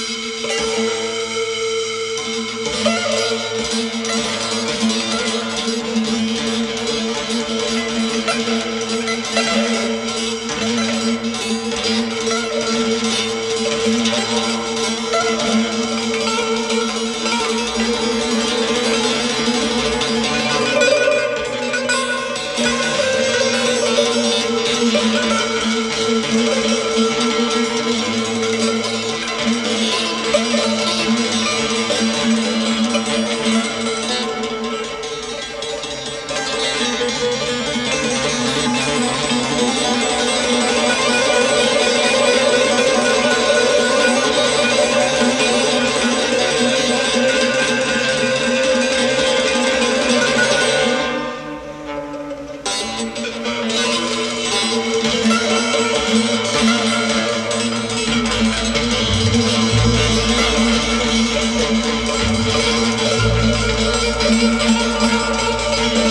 Música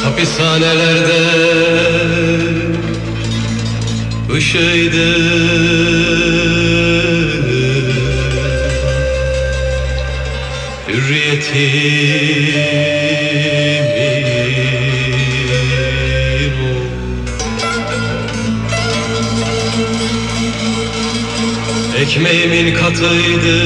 Hapishanelerde ışığıydı Hürriyetimin Ekmeğimin katıydı.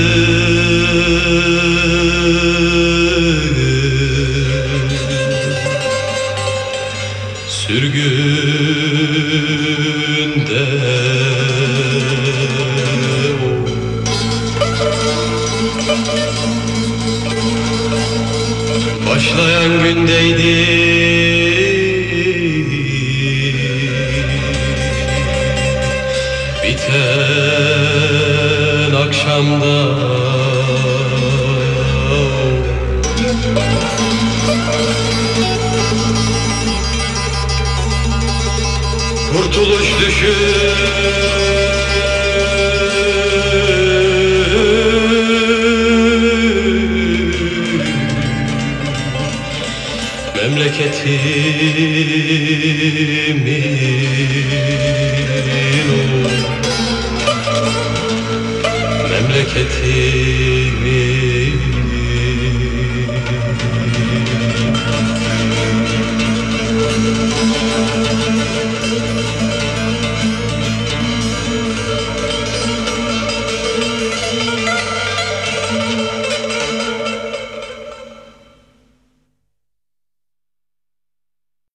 Sürgünde Başlayan gündeydi. Biten akşamda Kurtuluş düşün Memleketimin hareketi